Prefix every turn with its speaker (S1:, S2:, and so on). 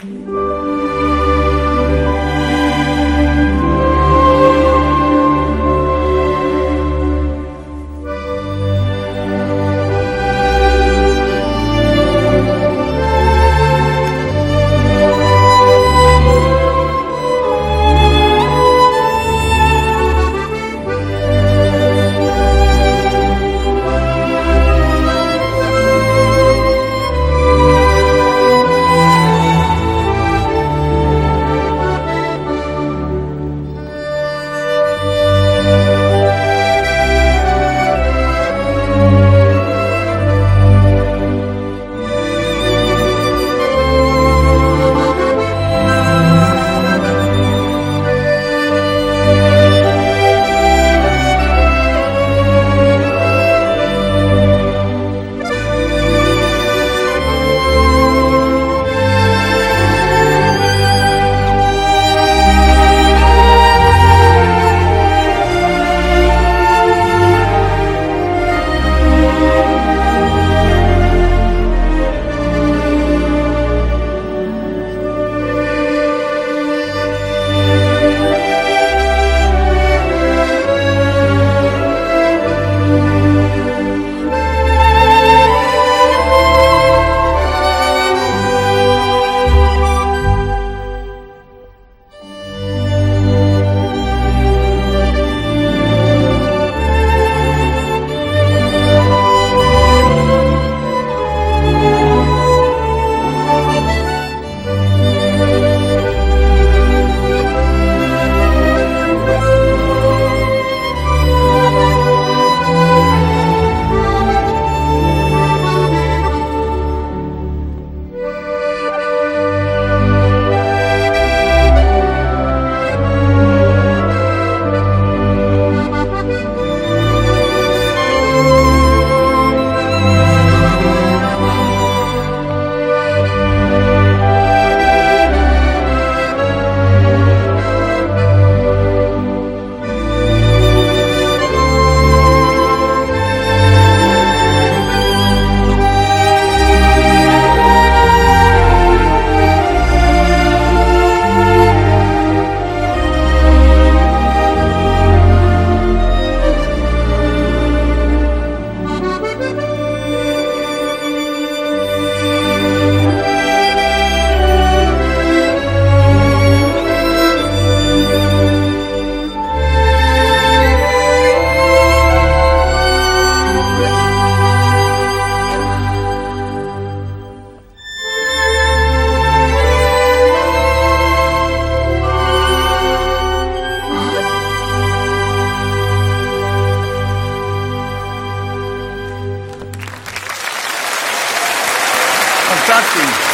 S1: Thank you.
S2: Trust